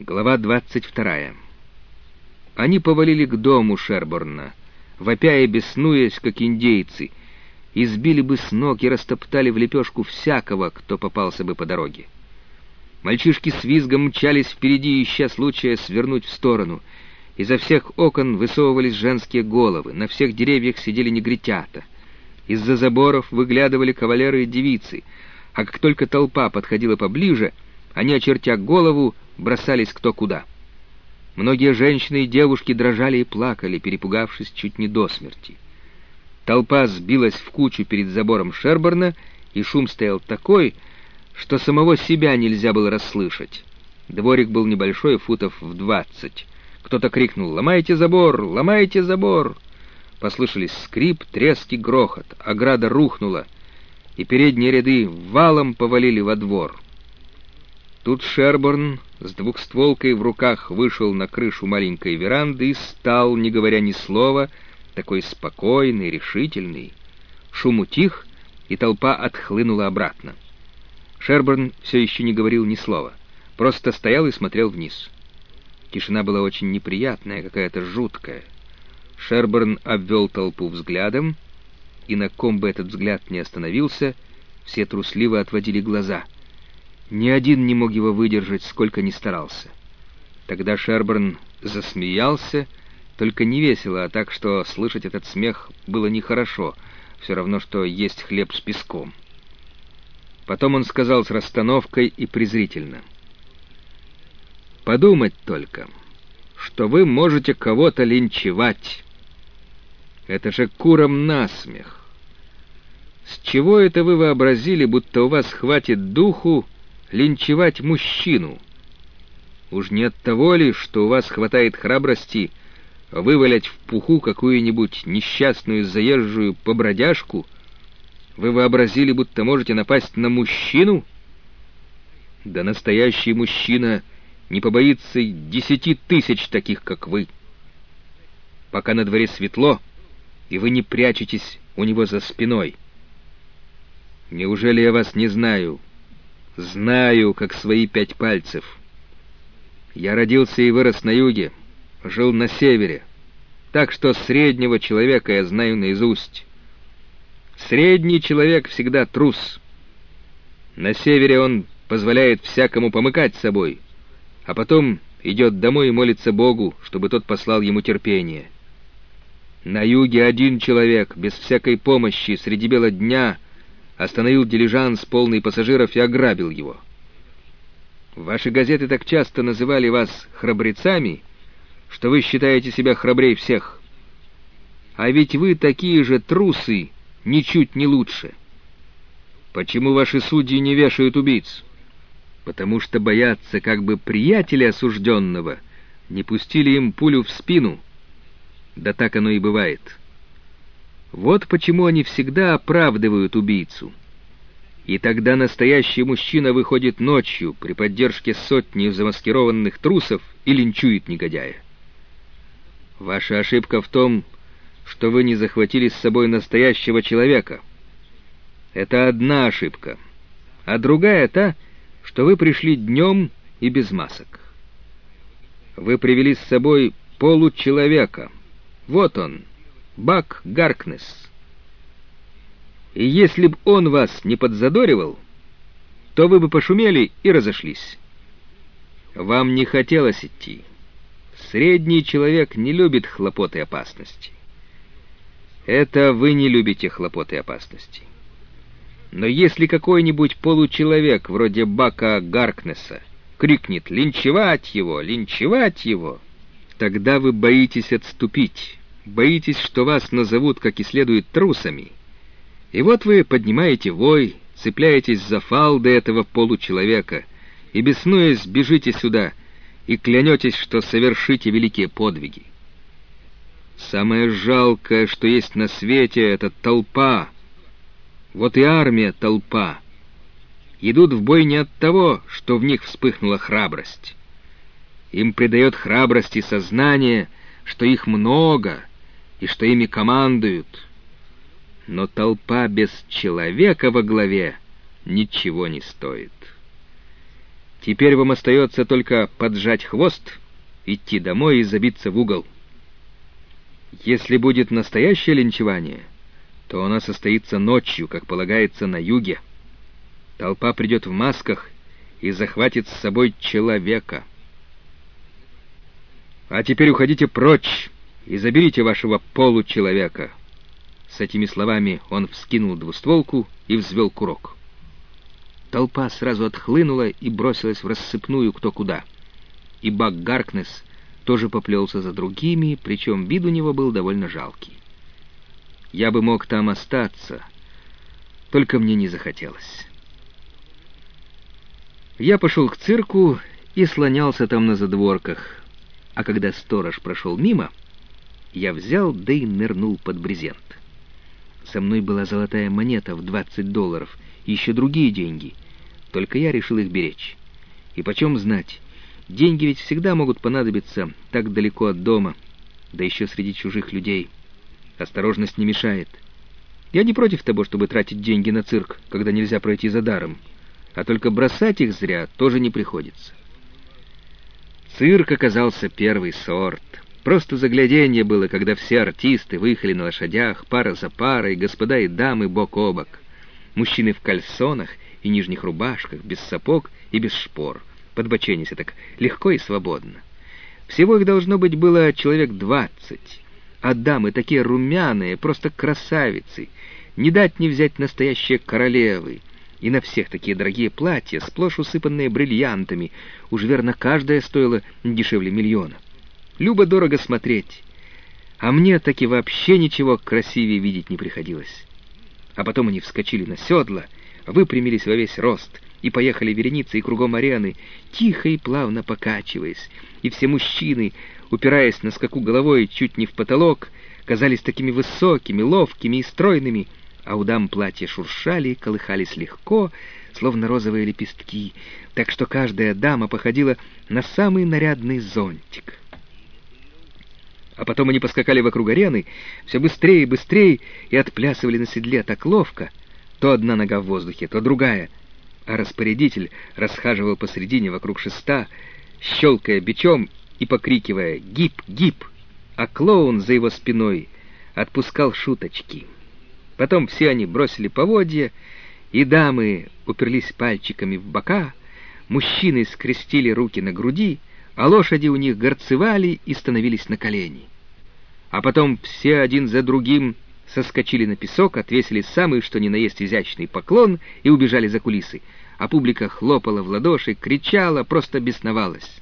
Глава двадцать вторая. Они повалили к дому Шерборна, вопя и беснуясь, как индейцы, избили бы с ног и растоптали в лепешку всякого, кто попался бы по дороге. Мальчишки с визгом мчались впереди, ища случая свернуть в сторону. Изо всех окон высовывались женские головы, на всех деревьях сидели негритята. Из-за заборов выглядывали кавалеры и девицы, а как только толпа подходила поближе, они, очертя голову, бросались кто куда. Многие женщины и девушки дрожали и плакали, перепугавшись чуть не до смерти. Толпа сбилась в кучу перед забором Шерборна, и шум стоял такой, что самого себя нельзя было расслышать. Дворик был небольшой, футов в двадцать. Кто-то крикнул «Ломайте забор! Ломайте забор!» Послышались скрип, треск и грохот. Ограда рухнула, и передние ряды валом повалили во двор. Тут Шерборн с двухстволкой в руках вышел на крышу маленькой веранды и стал, не говоря ни слова, такой спокойный, решительный. Шум утих, и толпа отхлынула обратно. Шерборн все еще не говорил ни слова, просто стоял и смотрел вниз. Тишина была очень неприятная, какая-то жуткая. Шерборн обвел толпу взглядом, и на ком бы этот взгляд не остановился, все трусливо отводили глаза — ни один не мог его выдержать, сколько ни старался. Тогда Шерберн засмеялся, только не весело, а так, что слышать этот смех было нехорошо, все равно, что есть хлеб с песком. Потом он сказал с расстановкой и презрительно. «Подумать только, что вы можете кого-то линчевать. Это же куром насмех. С чего это вы вообразили, будто у вас хватит духу линчевать мужчину? Уж не от того ли, что у вас хватает храбрости вывалять в пуху какую-нибудь несчастную заезжую побродяжку? Вы вообразили, будто можете напасть на мужчину? Да настоящий мужчина не побоится десяти тысяч таких, как вы. Пока на дворе светло, и вы не прячетесь у него за спиной. Неужели я вас не знаю?» Знаю, как свои пять пальцев. Я родился и вырос на юге, жил на севере, так что среднего человека я знаю наизусть. Средний человек всегда трус. На севере он позволяет всякому помыкать собой, а потом идет домой и молится Богу, чтобы тот послал ему терпение. На юге один человек, без всякой помощи, среди бела дня — остановил дилижанс, полный пассажиров, и ограбил его. Ваши газеты так часто называли вас храбрецами, что вы считаете себя храбрей всех. А ведь вы такие же трусы, ничуть не лучше. Почему ваши судьи не вешают убийц? Потому что боятся, как бы приятеля осужденного не пустили им пулю в спину. Да так оно и бывает». Вот почему они всегда оправдывают убийцу. И тогда настоящий мужчина выходит ночью при поддержке сотни замаскированных трусов и линчует негодяя. Ваша ошибка в том, что вы не захватили с собой настоящего человека. Это одна ошибка. А другая та, что вы пришли днем и без масок. Вы привели с собой получеловека. Вот он, Бак Гаркнес. И если б он вас не подзадоривал, то вы бы пошумели и разошлись. Вам не хотелось идти. Средний человек не любит хлопот и опасности. Это вы не любите хлопот и опасности. Но если какой-нибудь получеловек, вроде Бака Гаркнеса, крикнет «Линчевать его! Линчевать его!», тогда вы боитесь отступить боитесь, что вас назовут, как и следует, трусами. И вот вы поднимаете вой, цепляетесь за фалды этого получеловека и, беснуясь, бежите сюда и клянетесь, что совершите великие подвиги. Самое жалкое, что есть на свете, — это толпа. Вот и армия — толпа. Идут в бой не от того, что в них вспыхнула храбрость. Им придает храбрость и сознание, что их много — и что ими командуют. Но толпа без человека во главе ничего не стоит. Теперь вам остается только поджать хвост, идти домой и забиться в угол. Если будет настоящее линчевание, то оно состоится ночью, как полагается на юге. Толпа придет в масках и захватит с собой человека. А теперь уходите прочь и заберите вашего получеловека. С этими словами он вскинул двустволку и взвел курок. Толпа сразу отхлынула и бросилась в рассыпную кто куда. И Бак Гаркнес тоже поплелся за другими, причем вид у него был довольно жалкий. Я бы мог там остаться, только мне не захотелось. Я пошел к цирку и слонялся там на задворках, а когда сторож прошел мимо, я взял да и нырнул под брезент. Со мной была золотая монета в 20 долларов и еще другие деньги, только я решил их беречь. И почем знать, деньги ведь всегда могут понадобиться так далеко от дома, да еще среди чужих людей. Осторожность не мешает. Я не против того, чтобы тратить деньги на цирк, когда нельзя пройти за даром а только бросать их зря тоже не приходится. Цирк оказался первый сорт. Просто загляденье было, когда все артисты выехали на лошадях, пара за парой, господа и дамы бок о бок. Мужчины в кальсонах и нижних рубашках, без сапог и без шпор, подбоченясь так легко и свободно. Всего их должно быть было человек двадцать, а дамы такие румяные, просто красавицы, не дать не взять настоящие королевы — и на всех такие дорогие платья, сплошь усыпанные бриллиантами. Уж верно, каждое стоило дешевле миллиона. Любо дорого смотреть. А мне таки вообще ничего красивее видеть не приходилось. А потом они вскочили на седла, выпрямились во весь рост и поехали вереницей кругом арены, тихо и плавно покачиваясь, и все мужчины, упираясь на скаку головой чуть не в потолок, казались такими высокими, ловкими и стройными, а у дам платья шуршали, колыхались легко, словно розовые лепестки, так что каждая дама походила на самый нарядный зонтик. А потом они поскакали вокруг арены, все быстрее и быстрее, и отплясывали на седле так ловко, то одна нога в воздухе, то другая, а распорядитель расхаживал посредине вокруг шеста, щелкая бичом и покрикивая «Гип! Гип!», а клоун за его спиной отпускал шуточки. Потом все они бросили поводья, и дамы уперлись пальчиками в бока, мужчины скрестили руки на груди, а лошади у них горцевали и становились на колени. А потом все один за другим соскочили на песок, отвесили самый что ни на есть изящный поклон и убежали за кулисы, а публика хлопала в ладоши, кричала, просто бесновалась.